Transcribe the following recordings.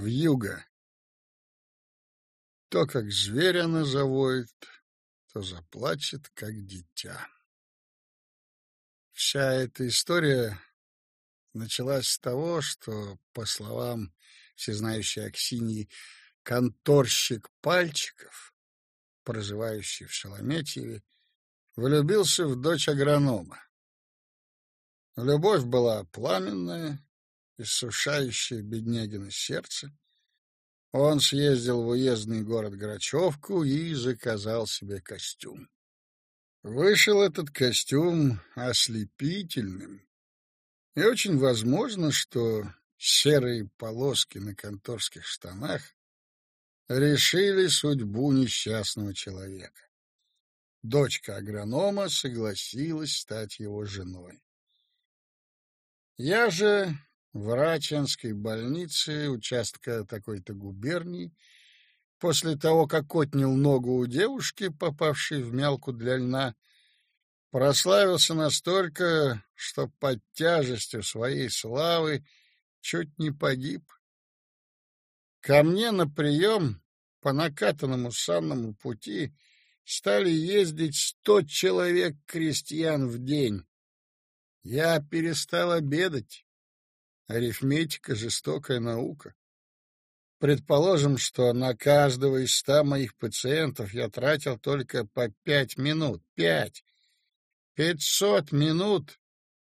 вьюга. То, как зверя она завоет, то заплачет, как дитя. Вся эта история началась с того, что, по словам всезнающей Аксиньи, конторщик Пальчиков, проживающий в Шалометьеве, влюбился в дочь агронома. Любовь была пламенная, иссушающая беднягина сердце. Он съездил в уездный город Грачевку и заказал себе костюм. Вышел этот костюм ослепительным, и очень возможно, что серые полоски на конторских штанах решили судьбу несчастного человека. Дочка агронома согласилась стать его женой. Я же в Рачанской больнице участка такой-то губернии после того, как отнял ногу у девушки, попавшей в мялку для льна, прославился настолько, что под тяжестью своей славы чуть не погиб. Ко мне на прием по накатанному санному пути стали ездить сто человек крестьян в день. Я перестал обедать. Арифметика — жестокая наука. Предположим, что на каждого из ста моих пациентов я тратил только по пять минут. Пять! Пятьсот минут!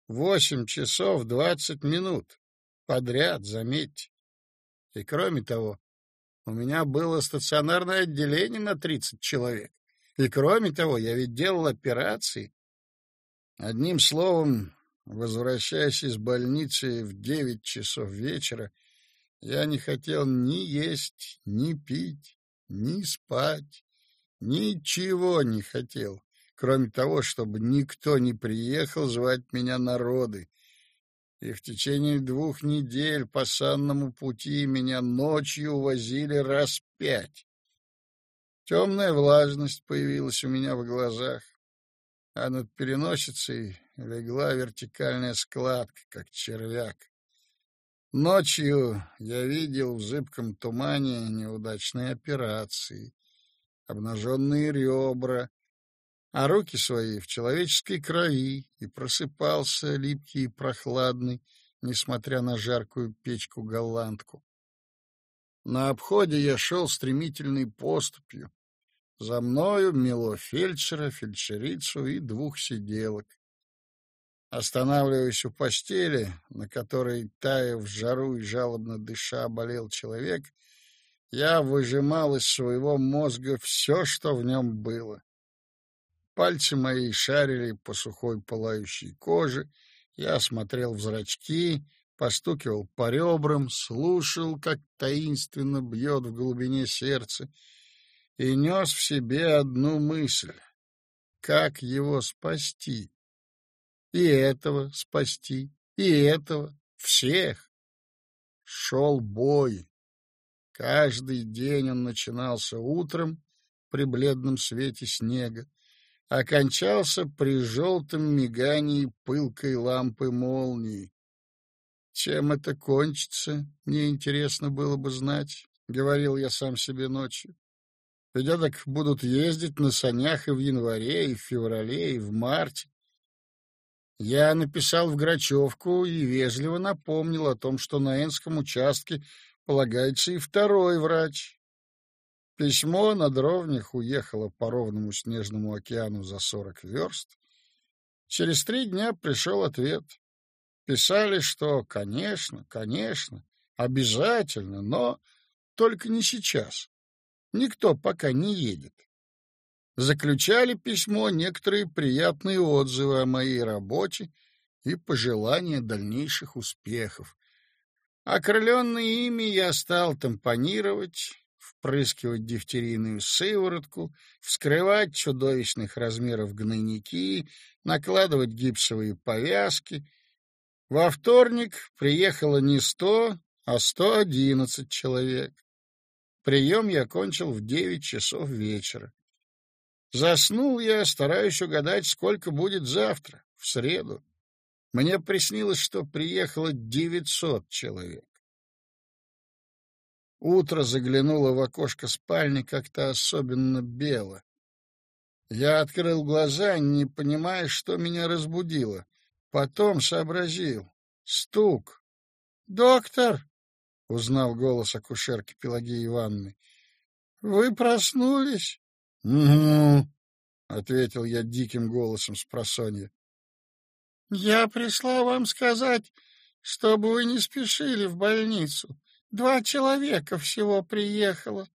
Восемь часов двадцать минут. Подряд, заметьте. И кроме того, у меня было стационарное отделение на тридцать человек. И кроме того, я ведь делал операции. Одним словом, Возвращаясь из больницы в девять часов вечера, я не хотел ни есть, ни пить, ни спать, ничего не хотел, кроме того, чтобы никто не приехал звать меня на роды. И в течение двух недель по санному пути меня ночью увозили раз пять. Темная влажность появилась у меня в глазах, а над переносицей легла вертикальная складка, как червяк. Ночью я видел в зыбком тумане неудачные операции, обнаженные ребра, а руки свои в человеческой крови, и просыпался липкий и прохладный, несмотря на жаркую печку-голландку. На обходе я шел стремительной поступью. За мною мело фельдшера, фельдшерицу и двух сиделок. Останавливаясь у постели, на которой, тая в жару и жалобно дыша, болел человек, я выжимал из своего мозга все, что в нем было. Пальцы мои шарили по сухой пылающей коже, я смотрел в зрачки, постукивал по ребрам, слушал, как таинственно бьет в глубине сердца, и нес в себе одну мысль — как его спасти? И этого спасти, и этого, всех. Шел бой. Каждый день он начинался утром при бледном свете снега, окончался при желтом мигании пылкой лампы молнии. Чем это кончится, мне интересно было бы знать, — говорил я сам себе ночью. Ведь так будут ездить на санях и в январе, и в феврале, и в марте. Я написал в Грачевку и вежливо напомнил о том, что на Энском участке полагается и второй врач. Письмо на дровнях уехало по ровному снежному океану за сорок верст. Через три дня пришел ответ. Писали, что, конечно, конечно, обязательно, но только не сейчас. Никто пока не едет заключали письмо некоторые приятные отзывы о моей работе и пожелания дальнейших успехов. Окрыленный ими я стал тампонировать, впрыскивать дифтерийную сыворотку, вскрывать чудовищных размеров гнойники, накладывать гипсовые повязки. Во вторник приехало не сто, а сто одиннадцать человек. Прием я окончил в девять часов вечера. Заснул я, стараюсь угадать, сколько будет завтра, в среду. Мне приснилось, что приехало девятьсот человек. Утро заглянуло в окошко спальни как-то особенно бело. Я открыл глаза, не понимая, что меня разбудило. Потом сообразил. Стук. «Доктор!» — узнал голос акушерки Пелагеи Ивановны. «Вы проснулись?» «Угу», — ответил я диким голосом с просонья. «Я пришла вам сказать, чтобы вы не спешили в больницу. Два человека всего приехало.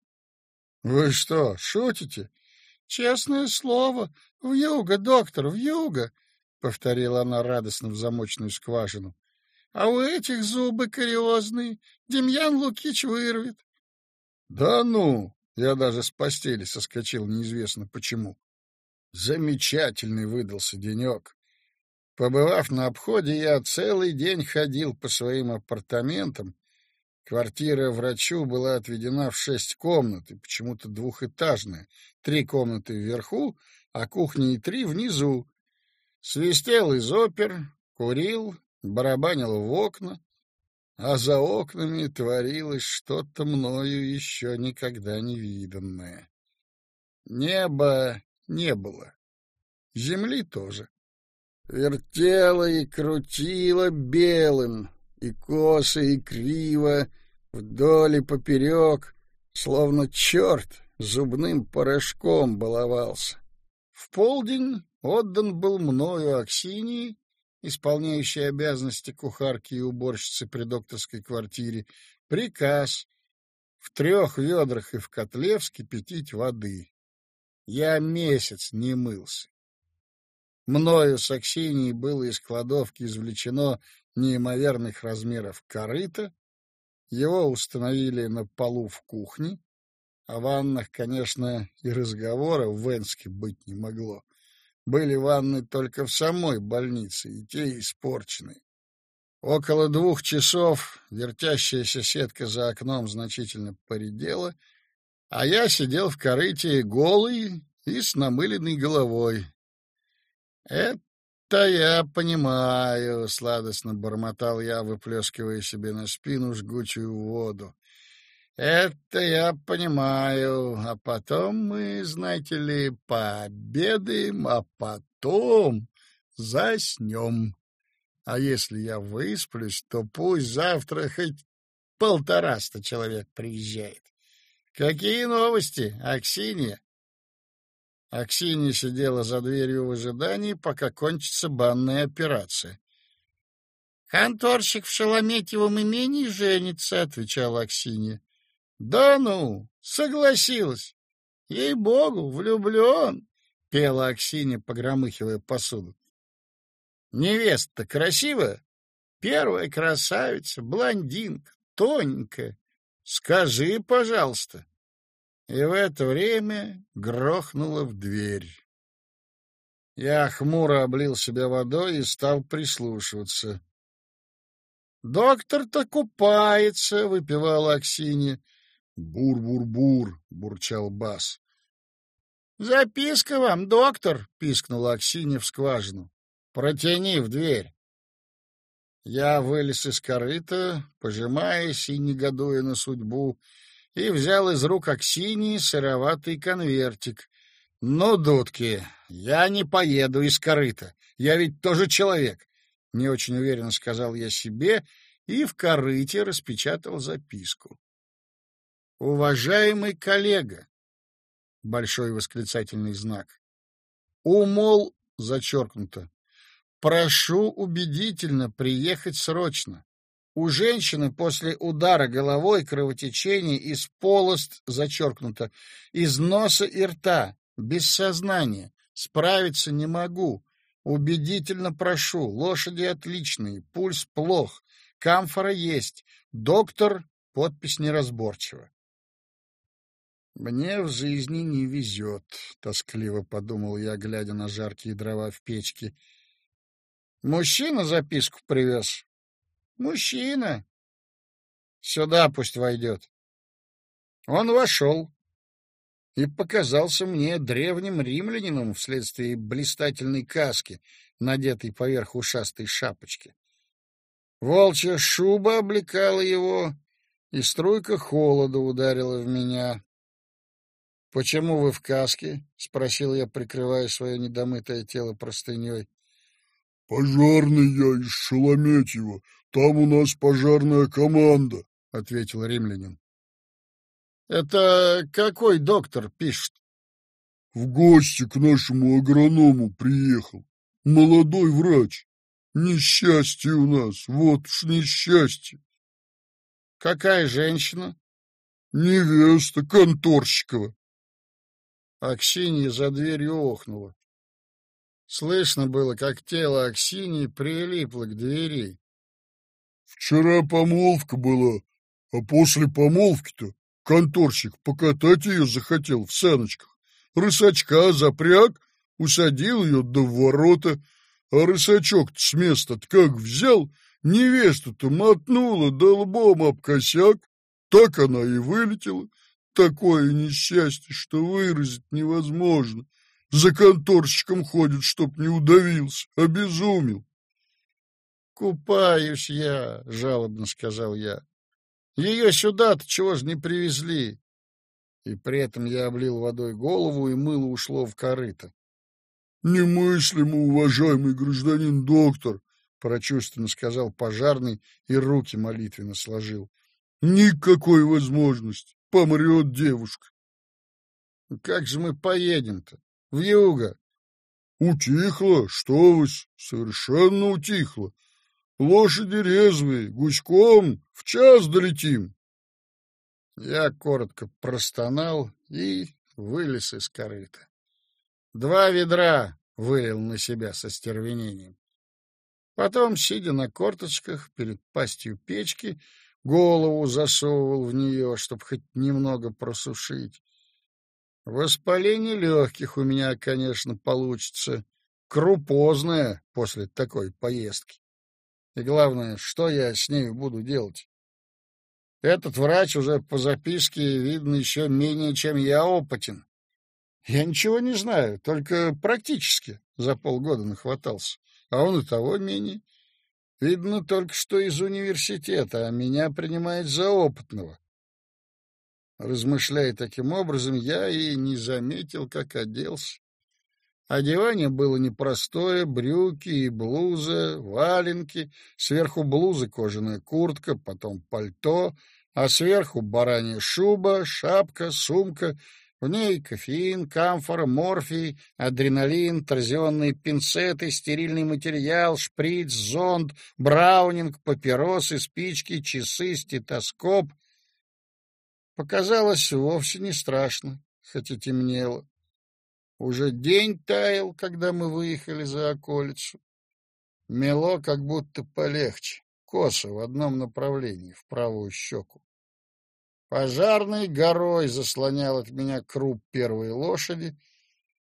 — Вы что, шутите? — Честное слово, в юго, доктор, в юго, — повторила она радостно в замочную скважину. — А у этих зубы кариозные, Демьян Лукич вырвет. — Да ну! Я даже с постели соскочил неизвестно почему. Замечательный выдался денек. Побывав на обходе, я целый день ходил по своим апартаментам, Квартира врачу была отведена в шесть комнат, и почему-то двухэтажная. Три комнаты вверху, а кухня и три внизу. Свистел из опер, курил, барабанил в окна, а за окнами творилось что-то мною еще никогда не виданное. Неба не было, земли тоже. Вертело и крутило белым, и косо, и криво, вдоль и поперек, словно черт зубным порошком баловался. В полдень отдан был мною Аксинии, исполняющей обязанности кухарки и уборщицы при докторской квартире, приказ в трех ведрах и в котле вскипятить воды. Я месяц не мылся. Мною с Аксиньей было из кладовки извлечено неимоверных размеров корыто. Его установили на полу в кухне. О ваннах, конечно, и разговора в Венске быть не могло. Были ванны только в самой больнице, и те испорчены. Около двух часов вертящаяся сетка за окном значительно поредела, а я сидел в корыте голый и с намыленной головой. Это «Это я понимаю», — сладостно бормотал я, выплескивая себе на спину жгучую воду. «Это я понимаю. А потом мы, знаете ли, пообедаем, а потом заснем. А если я высплюсь, то пусть завтра хоть полтораста человек приезжает. Какие новости, Аксинья?» Аксинья сидела за дверью в ожидании, пока кончится банная операция. — Конторщик в Шалометьевом имении женится, — отвечала Аксинья. — Да ну, согласилась. Ей-богу, влюблен, — пела Аксинья, погромыхивая посуду. — Невеста красивая? Первая красавица, блондинка, тоненькая. Скажи, пожалуйста. — и в это время грохнуло в дверь. Я хмуро облил себя водой и стал прислушиваться. «Доктор-то купается!» — выпивала Аксинья. «Бур-бур-бур!» — бурчал Бас. «Записка вам, доктор!» — пискнула Аксинья в скважину. «Протяни в дверь!» Я вылез из корыта, пожимаясь и негодуя на судьбу, и взял из рук Аксинии сыроватый конвертик. «Ну, дудки, я не поеду из корыта, я ведь тоже человек», — не очень уверенно сказал я себе и в корыте распечатал записку. «Уважаемый коллега!» — большой восклицательный знак. «Умол» зачеркнуто. «Прошу убедительно приехать срочно. У женщины после удара головой кровотечение из полост зачеркнуто, из носа и рта, без сознания. Справиться не могу. Убедительно прошу. Лошади отличные, пульс плох, камфора есть. Доктор, подпись неразборчива. «Мне в жизни не везет», — тоскливо подумал я, глядя на жаркие дрова в печке. «Мужчина записку привез. Мужчина. Сюда пусть войдет. Он вошел и показался мне древним римлянином вследствие блистательной каски, надетой поверх ушастой шапочки. Волчья шуба облекала его, и струйка холода ударила в меня. — Почему вы в каске? — спросил я, прикрывая свое недомытое тело простыней. — Пожарный я из Шелометьева. Там у нас пожарная команда, — ответил римлянин. — Это какой доктор пишет? — В гости к нашему агроному приехал. Молодой врач. Несчастье у нас, вот уж несчастье. — Какая женщина? — Невеста Конторщикова. Аксинья за дверью охнула. Слышно было, как тело Аксиньи прилипло к двери. Вчера помолвка была, а после помолвки-то конторщик покатать ее захотел в саночках. Рысачка запряг, усадил ее до ворота, а рысачок-то с места-то как взял, невесту-то мотнула да лбом об косяк, так она и вылетела. Такое несчастье, что выразить невозможно. За конторщиком ходит, чтоб не удавился, обезумел. — Купаюсь я, — жалобно сказал я. — Ее сюда-то чего ж не привезли? И при этом я облил водой голову, и мыло ушло в корыто. — Немыслимо, уважаемый гражданин доктор, — прочувственно сказал пожарный и руки молитвенно сложил. — Никакой возможности. Помрет девушка. — Как же мы поедем-то? В юго. — Утихло, что вы, совершенно утихло. Лошади резвые, гуськом в час долетим. Я коротко простонал и вылез из корыта. Два ведра вылил на себя со стервенением. Потом, сидя на корточках перед пастью печки, голову засовывал в нее, чтобы хоть немного просушить. Воспаление легких у меня, конечно, получится, крупозное после такой поездки. И главное, что я с ней буду делать? Этот врач уже по записке, видно, еще менее, чем я, опытен. Я ничего не знаю, только практически за полгода нахватался, а он и того менее. Видно только что из университета, а меня принимает за опытного. Размышляя таким образом, я и не заметил, как оделся. Одевание было непростое, брюки и блуза, валенки, сверху блузы кожаная куртка, потом пальто, а сверху баранья шуба, шапка, сумка в ней кофеин, камфора, морфий, адреналин, торзионные пинцеты, стерильный материал, шприц, зонд, браунинг, папиросы, спички, часы, стетоскоп. Показалось вовсе не страшно, хоть и темнело. Уже день таял, когда мы выехали за околицу. Мело как будто полегче, косо в одном направлении, в правую щеку. Пожарный горой заслонял от меня круп первой лошади.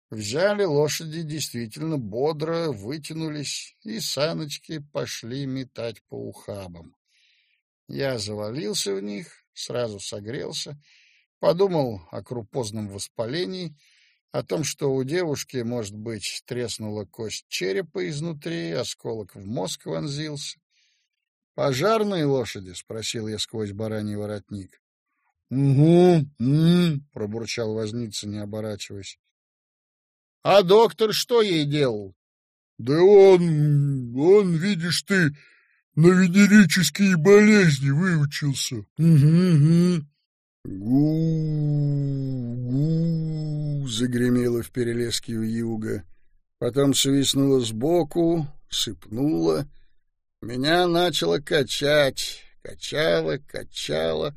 Взяли лошади действительно бодро, вытянулись, и саночки пошли метать по ухабам. Я завалился в них, сразу согрелся, подумал о крупозном воспалении, о том, что у девушки, может быть, треснула кость черепа изнутри, осколок в мозг вонзился. «Пожарные лошади?» — спросил я сквозь бараний воротник. Угу, угу, пробурчал возница, не оборачиваясь. А доктор что ей делал? Да он, он, видишь ты, на венерические болезни выучился. Угу, угу. Гу-гу, загремело в перелеске у юга. Потом свистнуло сбоку, сыпнуло. Меня начало качать, качало, качало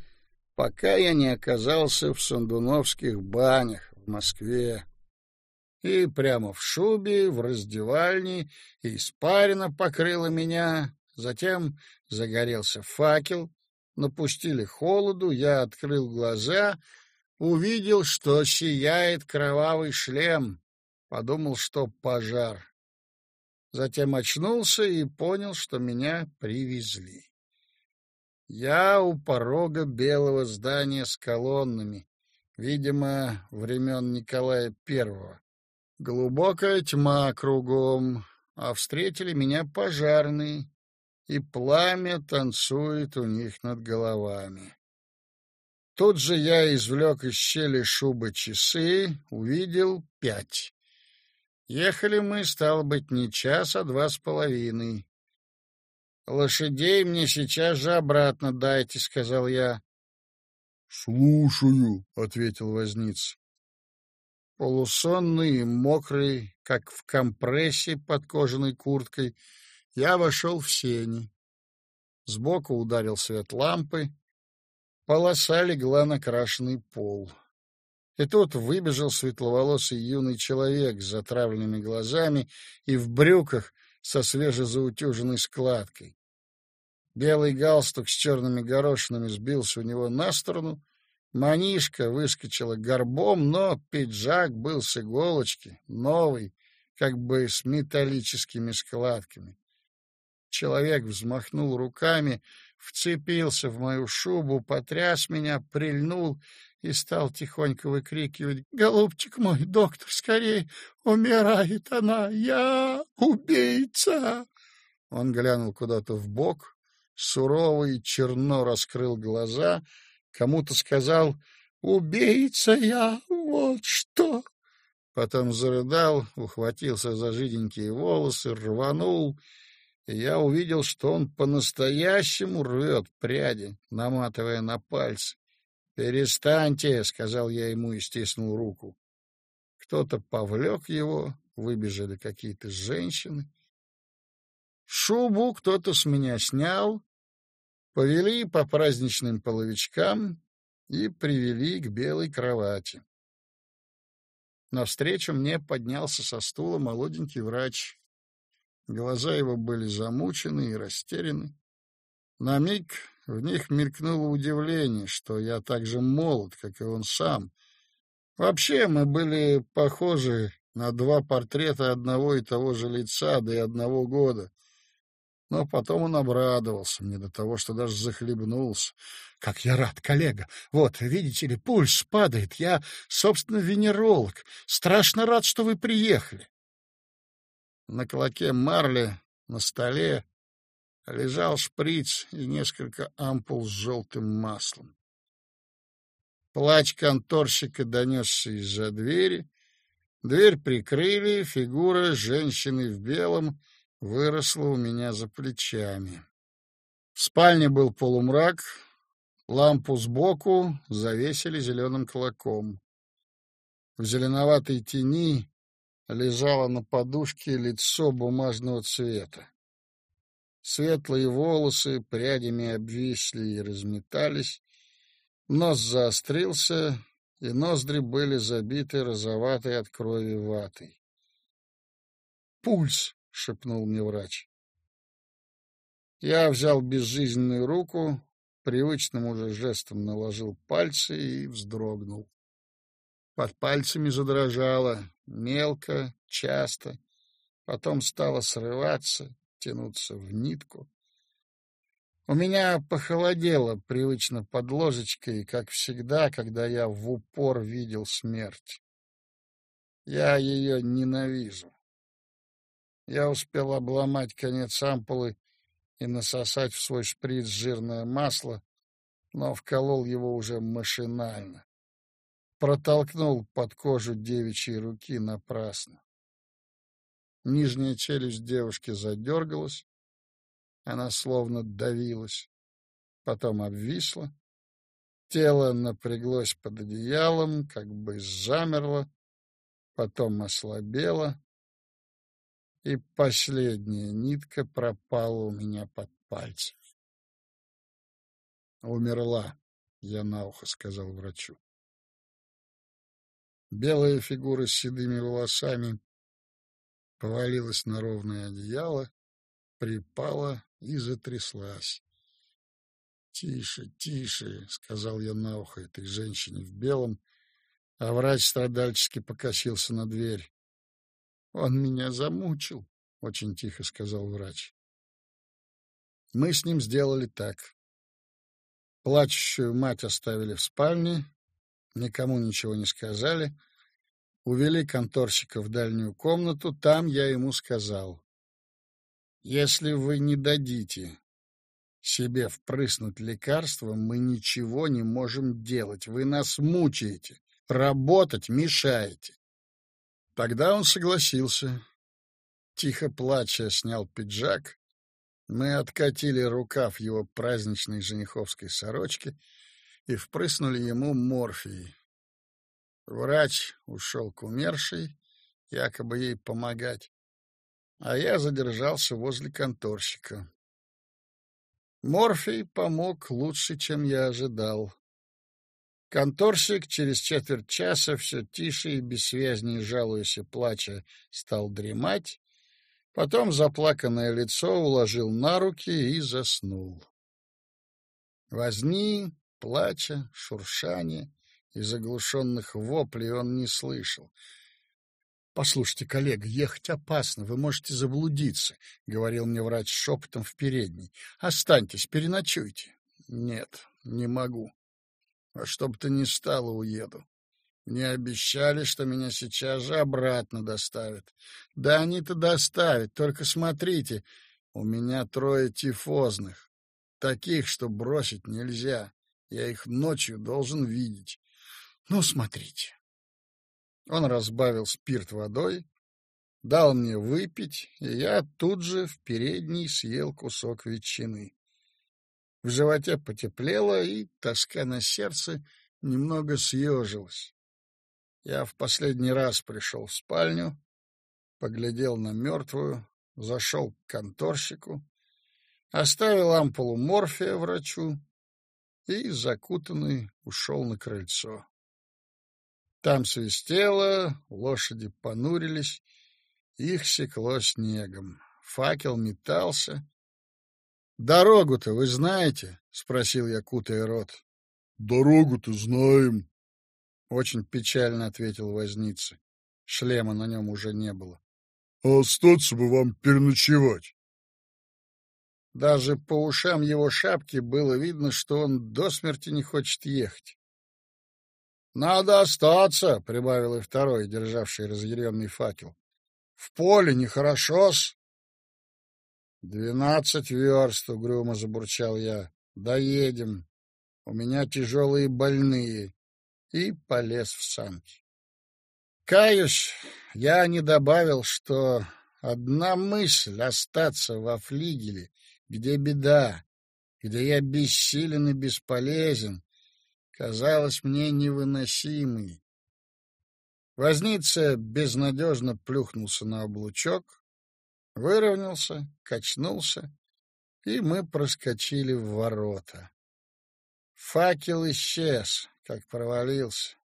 пока я не оказался в Сандуновских банях в Москве. И прямо в шубе, в раздевальне, испарина покрыла меня, затем загорелся факел, напустили холоду, я открыл глаза, увидел, что сияет кровавый шлем, подумал, что пожар. Затем очнулся и понял, что меня привезли. Я у порога белого здания с колоннами, видимо, времен Николая Первого. Глубокая тьма кругом, а встретили меня пожарные, и пламя танцует у них над головами. Тут же я извлек из щели шубы часы, увидел пять. Ехали мы, стало быть, не час, а два с половиной. «Лошадей мне сейчас же обратно дайте», — сказал я. «Слушаю», — ответил возница. Полусонный и мокрый, как в компрессе под кожаной курткой, я вошел в сени. Сбоку ударил свет лампы, полоса легла на крашеный пол. И тут выбежал светловолосый юный человек с затравленными глазами и в брюках со свежезаутюженной складкой. Белый галстук с черными горошинами сбился у него на сторону, манишка выскочила горбом, но пиджак был с иголочки, новый, как бы с металлическими складками. Человек взмахнул руками, вцепился в мою шубу, потряс меня, прильнул и стал тихонько выкрикивать «Голубчик мой, доктор, скорее! Умирает она! Я убийца!» Он глянул куда-то в бок, суровый, черно раскрыл глаза, кому-то сказал «Убийца я! Вот что!» Потом зарыдал, ухватился за жиденькие волосы, рванул — я увидел, что он по-настоящему рвет пряди, наматывая на пальцы. «Перестаньте!» — сказал я ему и стиснул руку. Кто-то повлек его, выбежали какие-то женщины. Шубу кто-то с меня снял, повели по праздничным половичкам и привели к белой кровати. Навстречу мне поднялся со стула молоденький врач. Глаза его были замучены и растеряны. На миг в них мелькнуло удивление, что я так же молод, как и он сам. Вообще мы были похожи на два портрета одного и того же лица, да и одного года. Но потом он обрадовался мне до того, что даже захлебнулся. «Как я рад, коллега! Вот, видите ли, пульс падает. Я, собственно, венеролог. Страшно рад, что вы приехали. На клоке марли на столе лежал шприц и несколько ампул с желтым маслом. Плач конторщика донесся из-за двери. Дверь прикрыли, фигура женщины в белом выросла у меня за плечами. В спальне был полумрак, лампу сбоку завесили зеленым колоком. В зеленоватой тени лежало на подушке лицо бумажного цвета. Светлые волосы прядями обвисли и разметались, нос заострился, и ноздри были забиты розоватой от крови ватой. «Пульс!» — шепнул мне врач. Я взял безжизненную руку, привычным уже жестом наложил пальцы и вздрогнул. Под пальцами задрожало, мелко, часто, потом стало срываться, тянуться в нитку. У меня похолодело привычно под ложечкой, как всегда, когда я в упор видел смерть. Я ее ненавижу. Я успел обломать конец ампулы и насосать в свой шприц жирное масло, но вколол его уже машинально протолкнул под кожу девичьей руки напрасно. Нижняя челюсть девушки задергалась, она словно давилась, потом обвисла, тело напряглось под одеялом, как бы замерло, потом ослабело, и последняя нитка пропала у меня под пальцем. «Умерла», — я на ухо сказал врачу. Белая фигура с седыми волосами повалилась на ровное одеяло, припала и затряслась. «Тише, тише», — сказал я на ухо этой женщине в белом, а врач страдальчески покосился на дверь. «Он меня замучил», — очень тихо сказал врач. Мы с ним сделали так. Плачущую мать оставили в спальне, никому ничего не сказали. Увели конторщика в дальнюю комнату, там я ему сказал. Если вы не дадите себе впрыснуть лекарство, мы ничего не можем делать. Вы нас мучаете, работать мешаете. Тогда он согласился. Тихо плача снял пиджак. Мы откатили рукав его праздничной жениховской сорочки и впрыснули ему морфий. Врач ушел к умершей, якобы ей помогать, а я задержался возле конторщика. Морфий помог лучше, чем я ожидал. Конторщик через четверть часа все тише и бессвязнее жалуясь и плача стал дремать, потом заплаканное лицо уложил на руки и заснул. Возни, плача, шуршания и заглушенных воплей он не слышал. «Послушайте, коллега, ехать опасно, вы можете заблудиться», — говорил мне врач шепотом в передней. «Останьтесь, переночуйте». «Нет, не могу. А чтоб то ни стало, уеду. Мне обещали, что меня сейчас же обратно доставят. Да они-то доставят, только смотрите, у меня трое тифозных, таких, что бросить нельзя. Я их ночью должен видеть. Ну, смотрите». Он разбавил спирт водой, дал мне выпить, и я тут же в передней съел кусок ветчины. В животе потеплело, и тоска на сердце немного съежилась. Я в последний раз пришел в спальню, поглядел на мертвую, зашел к конторщику, оставил ампулу морфия врачу и, закутанный, ушел на крыльцо. Там свистело, лошади понурились, их секло снегом. Факел метался. — Дорогу-то вы знаете? — спросил я, кутая рот. — Дорогу-то знаем. Очень печально ответил возница. Шлема на нем уже не было. — А остаться бы вам переночевать. Даже по ушам его шапки было видно, что он до смерти не хочет ехать. Надо остаться, — прибавил и второй, державший разъяренный факел. — В поле нехорошо-с. — Двенадцать верст, — угрюмо забурчал я. — Доедем. У меня тяжелые больные. И полез в санки. Каюсь, я не добавил, что одна мысль — остаться во флигеле, где беда, где я бессилен и бесполезен, казалась мне невыносимой. Возница безнадежно плюхнулся на облучок, выровнялся, качнулся, и мы проскочили в ворота. Факел исчез, как провалился,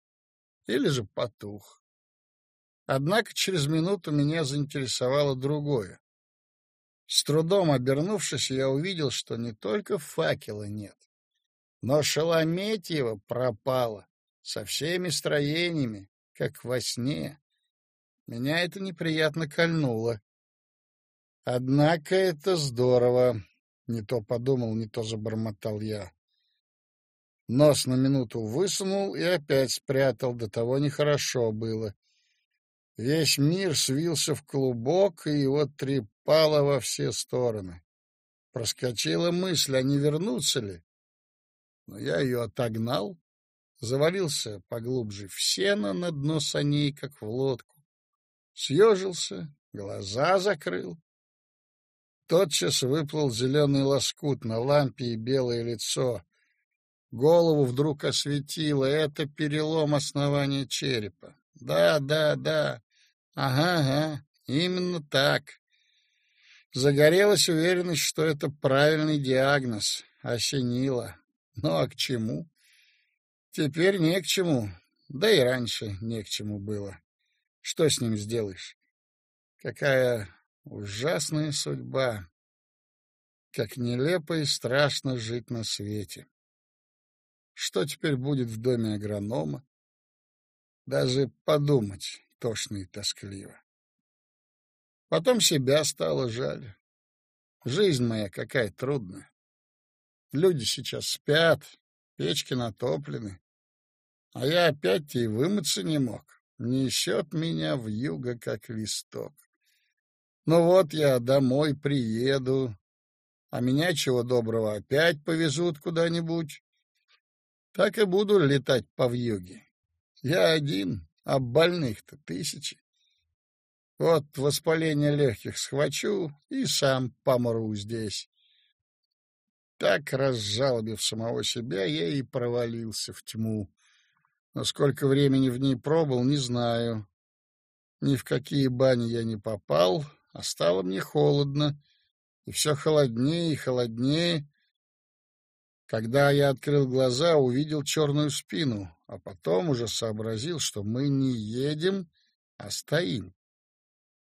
или же потух. Однако через минуту меня заинтересовало другое. С трудом обернувшись, я увидел, что не только факела нет, но Шеламетьева пропала со всеми строениями, как во сне. Меня это неприятно кольнуло. Однако это здорово. Не то подумал, не то забормотал я. Нос на минуту высунул и опять спрятал, до того нехорошо было. Весь мир свился в клубок, и его трепало во все стороны. Проскочила мысль, а не вернуться ли? но я ее отогнал, завалился поглубже в сено на дно саней, как в лодку, съежился, глаза закрыл. Тотчас выплыл зеленый лоскут на лампе и белое лицо. Голову вдруг осветило. Это перелом основания черепа. Да, да, да. Ага, ага. Именно так. Загорелась уверенность, что это правильный диагноз. Осенило. Ну а к чему? Теперь не к чему, да и раньше не к чему было. Что с ним сделаешь? Какая ужасная судьба! Как нелепо и страшно жить на свете! Что теперь будет в доме агронома? Даже подумать тошно и тоскливо. Потом себя стало жаль. Жизнь моя какая трудная. Люди сейчас спят, печки натоплены. А я опять и вымыться не мог. Несет меня в юго, как листок. Ну вот я домой приеду. а меня, чего доброго, опять повезут куда-нибудь. Так и буду летать по вьюге. Я один, а больных-то тысячи. Вот воспаление легких схвачу и сам помру здесь. Так, разжалобив самого себя, я и провалился в тьму. Но сколько времени в ней пробыл, не знаю. Ни в какие бани я не попал, а стало мне холодно, и все холоднее и холоднее. Когда я открыл глаза, увидел черную спину, а потом уже сообразил, что мы не едем, а стоим.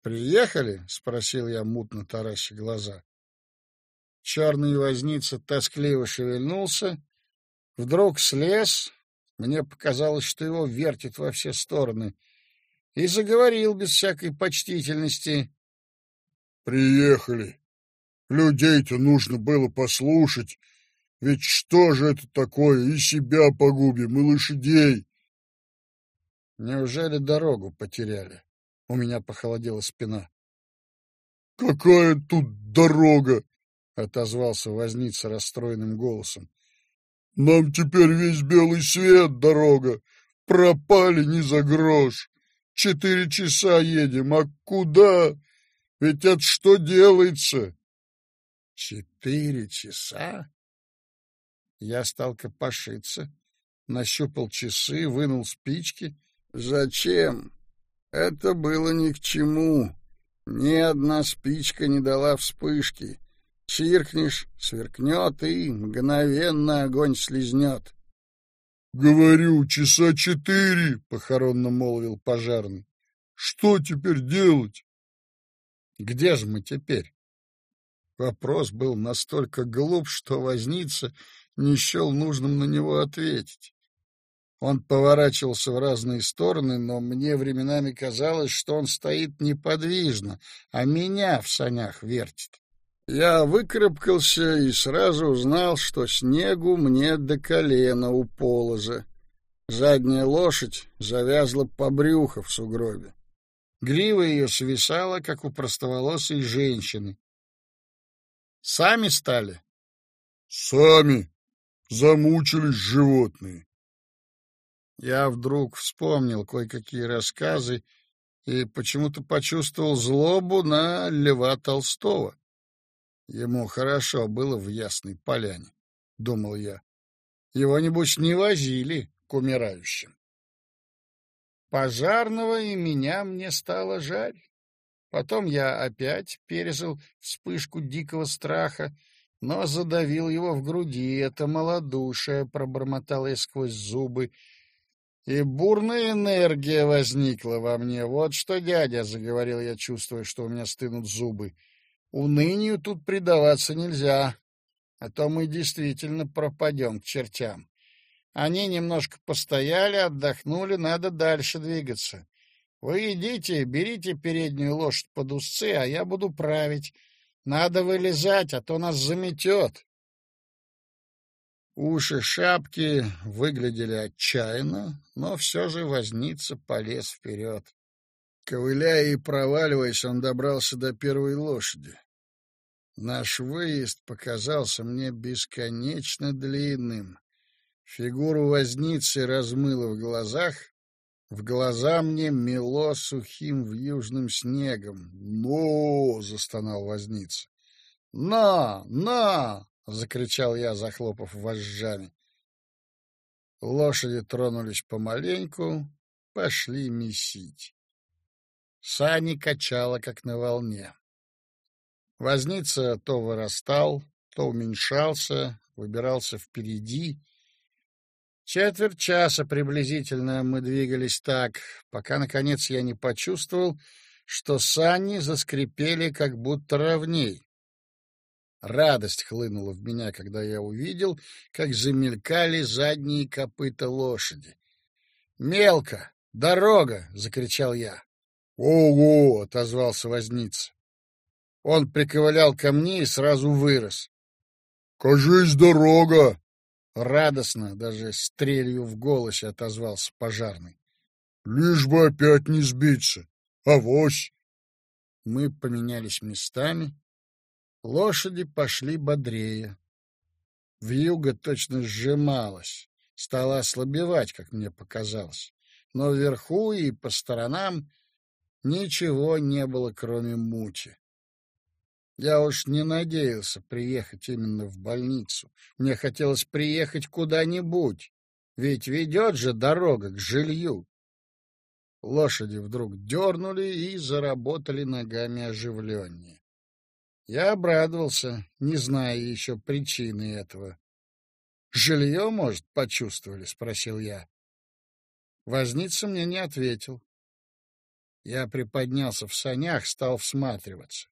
«Приехали?» — спросил я, мутно тараща глаза. Черный возница тоскливо шевельнулся, вдруг слез, мне показалось, что его вертит во все стороны, и заговорил без всякой почтительности. «Приехали. Людей-то нужно было послушать, ведь что же это такое? И себя погубим, и лошадей. Неужели дорогу потеряли? У меня похолодела спина. Какая тут дорога? Отозвался возница расстроенным голосом. Нам теперь весь белый свет дорога. Пропали не за грош. Четыре часа едем, а куда? Ведь это что делается? Четыре часа? Я стал копошиться, нащупал часы, вынул спички. Зачем? Это было ни к чему. Ни одна спичка не дала вспышки. Чиркнешь, сверкнет и мгновенно огонь слезнет. — Говорю, часа четыре, — похоронно молвил пожарный. — Что теперь делать? — Где же мы теперь? Вопрос был настолько глуп, что возница не счел нужным на него ответить. Он поворачивался в разные стороны, но мне временами казалось, что он стоит неподвижно, а меня в санях вертит. Я выкарабкался и сразу узнал, что снегу мне до колена у полоза. Задняя лошадь завязла по брюху в сугробе. Грива ее свисала, как у простоволосой женщины. Сами стали? Сами. Замучились животные. Я вдруг вспомнил кое-какие рассказы и почему-то почувствовал злобу на Льва Толстого. Ему хорошо было в Ясной Поляне, — думал я. Его, небось, не возили к умирающим. Пожарного и меня мне стало жаль. Потом я опять пережил вспышку дикого страха, но задавил его в груди. Это малодушие пробормотало я сквозь зубы. И бурная энергия возникла во мне. Вот что, дядя, — заговорил я, чувствуя, что у меня стынут зубы. Унынию тут предаваться нельзя, а то мы действительно пропадем к чертям. Они немножко постояли, отдохнули, надо дальше двигаться. Вы идите, берите переднюю лошадь под узцы, а я буду править. Надо вылезать, а то нас заметет. Уши шапки выглядели отчаянно, но все же возница полез вперед. Ковыляя и проваливаясь, он добрался до первой лошади. Наш выезд показался мне бесконечно длинным. Фигуру возницы размыло в глазах, в глаза мне мело сухим вьюжным снегом. «Ну!» — застонал возница. «На! На!» — закричал я, захлопав вожжами. Лошади тронулись помаленьку, пошли месить. Сани качало, как на волне. Возница то вырастал, то уменьшался, выбирался впереди — Четверть часа приблизительно мы двигались так, пока, наконец, я не почувствовал, что сани заскрипели как будто ровней. Радость хлынула в меня, когда я увидел, как замелькали задние копыта лошади. «Мелко! Дорога!» — закричал я. «Ого!» — отозвался возница. Он приковылял ко мне и сразу вырос. «Кажись, дорога!» Радостно, даже стрелью в голосе отозвался пожарный. Лишь бы опять не сбиться. Авось. Мы поменялись местами. Лошади пошли бодрее. Вьюга точно сжималась, стала ослабевать, как мне показалось. Но вверху и по сторонам ничего не было, кроме мути. Я уж не надеялся приехать именно в больницу. Мне хотелось приехать куда-нибудь, ведь ведет же дорога к жилью. Лошади вдруг дернули и заработали ногами оживленнее. Я обрадовался, не зная еще причины этого. — Жилье, может, почувствовали? — спросил я. Возница мне не ответил. Я приподнялся в санях, стал всматриваться.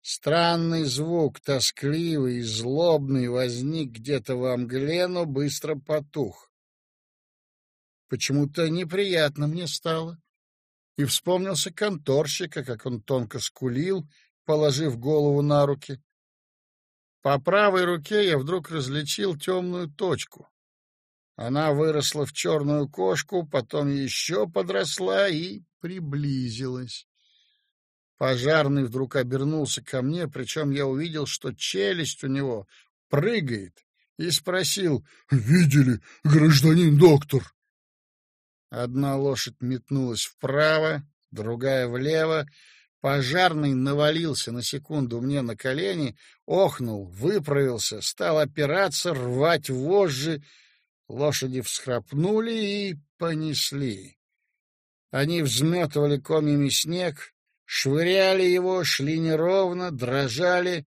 Странный звук, тоскливый и злобный, возник где-то во мгле, но быстро потух. Почему-то неприятно мне стало. И вспомнился конторщика, как он тонко скулил, положив голову на руки. По правой руке я вдруг различил темную точку. Она выросла в черную кошку, потом еще подросла и приблизилась. Пожарный вдруг обернулся ко мне, причем я увидел, что челюсть у него прыгает, и спросил, «Видели, гражданин доктор?» Одна лошадь метнулась вправо, другая влево. Пожарный навалился на секунду мне на колени, охнул, выправился, стал опираться, рвать вожжи. Лошади всхрапнули и понесли. Они взметывали комьями снег, швыряли его, шли неровно, дрожали,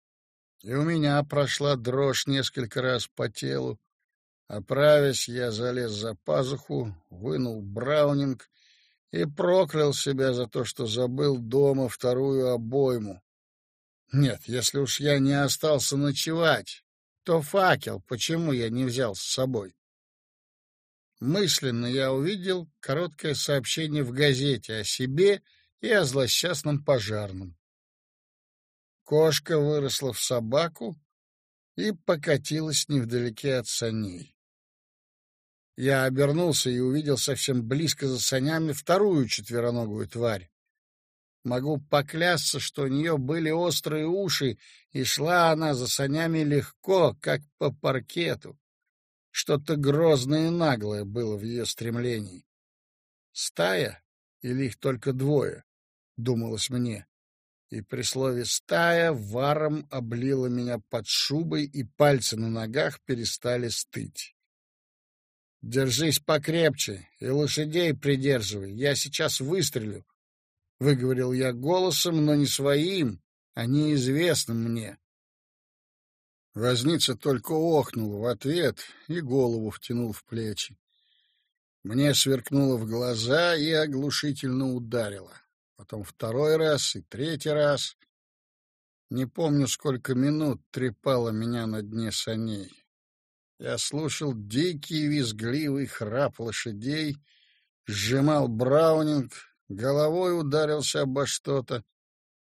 и у меня прошла дрожь несколько раз по телу. Оправясь, я залез за пазуху, вынул браунинг и проклял себя за то, что забыл дома вторую обойму. Нет, если уж я не остался ночевать, то факел почему я не взял с собой? Мысленно я увидел короткое сообщение в газете о себе и о злосчастном пожарном. Кошка выросла в собаку и покатилась невдалеке от саней. Я обернулся и увидел совсем близко за санями вторую четвероногую тварь. Могу поклясться, что у нее были острые уши, и шла она за санями легко, как по паркету. Что-то грозное и наглое было в ее стремлении. Стая или их только двое, думалось мне. И при слове «стая» варом облила меня под шубой, и пальцы на ногах перестали стыть. Держись покрепче и лошадей придерживай. Я сейчас выстрелю. Выговорил я голосом, но не своим, а неизвестным мне. Возница только охнул в ответ и голову втянул в плечи. Мне сверкнуло в глаза и оглушительно ударило. Потом второй раз и третий раз. Не помню, сколько минут трепало меня на дне саней. Я слушал дикий визгливый храп лошадей, сжимал браунинг, головой ударился обо что-то,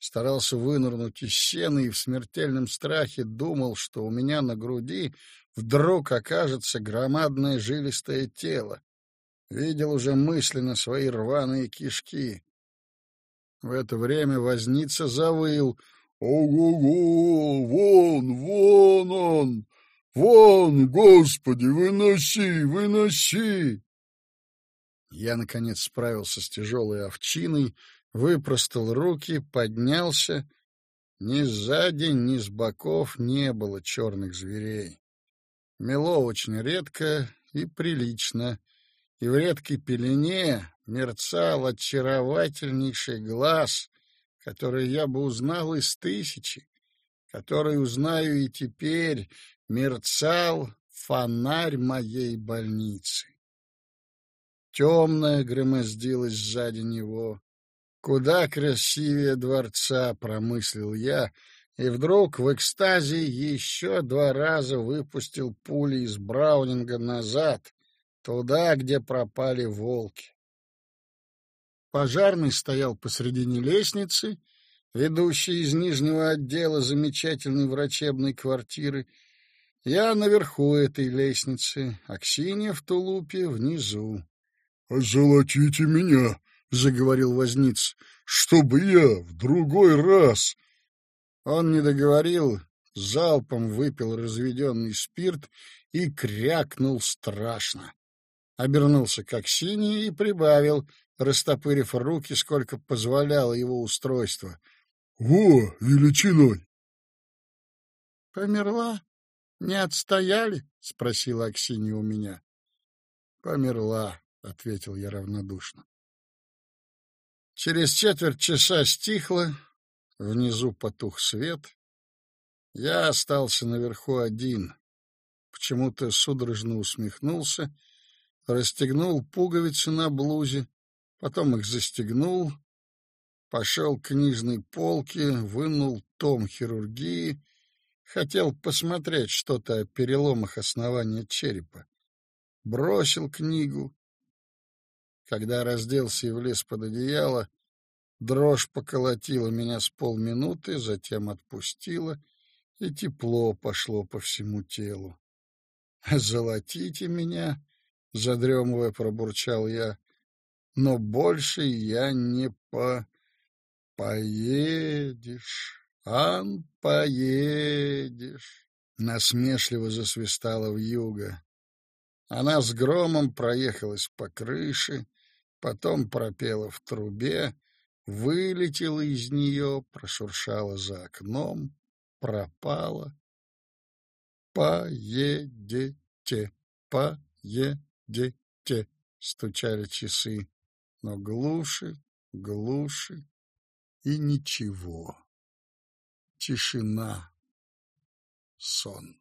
старался вынырнуть из сена и в смертельном страхе думал, что у меня на груди вдруг окажется громадное жилистое тело. Видел уже мысленно свои рваные кишки. В это время возница завыл. «Ого-го! Вон, вон он!» Вон, Господи, выноси, выноси! Я, наконец, справился с тяжелой овчиной, выпростал руки, поднялся. Ни сзади, ни с боков не было черных зверей. Мело очень редко и прилично, и в редкой пелене мерцал очаровательнейший глаз, который я бы узнал из тысячи, который узнаю и теперь, мерцал фонарь моей больницы. Темная громоздилась сзади него. Куда красивее дворца, промыслил я, и вдруг в экстазе еще два раза выпустил пули из Браунинга назад, туда, где пропали волки. Пожарный стоял посредине лестницы, ведущей из нижнего отдела замечательной врачебной квартиры, я наверху этой лестницы, а Ксения в тулупе внизу. — Озолотите меня, — заговорил возниц, — чтобы я в другой раз... Он не договорил, залпом выпил разведенный спирт и крякнул страшно. Обернулся как синий и прибавил, растопырив руки, сколько позволяло его устройство. — Во, величиной! — Померла? Не отстояли? — спросила Аксинья у меня. — Померла, — ответил я равнодушно. Через четверть часа стихло, внизу потух свет. Я остался наверху один. Почему-то судорожно усмехнулся, расстегнул пуговицы на блузе, потом их застегнул, пошел к книжной полке, вынул том хирургии, хотел посмотреть что-то о переломах основания черепа. Бросил книгу. Когда разделся и влез под одеяло, дрожь поколотила меня с полминуты, затем отпустила, и тепло пошло по всему телу. «Золотите меня!» — задремывая пробурчал я но больше я не по... Поедешь, Ан, поедешь. Насмешливо засвистала в юго. Она с громом проехалась по крыше, потом пропела в трубе, вылетела из нее, прошуршала за окном, пропала. «Поедете, поедете», — стучали часы но глуше, глуше и ничего. Тишина, сон.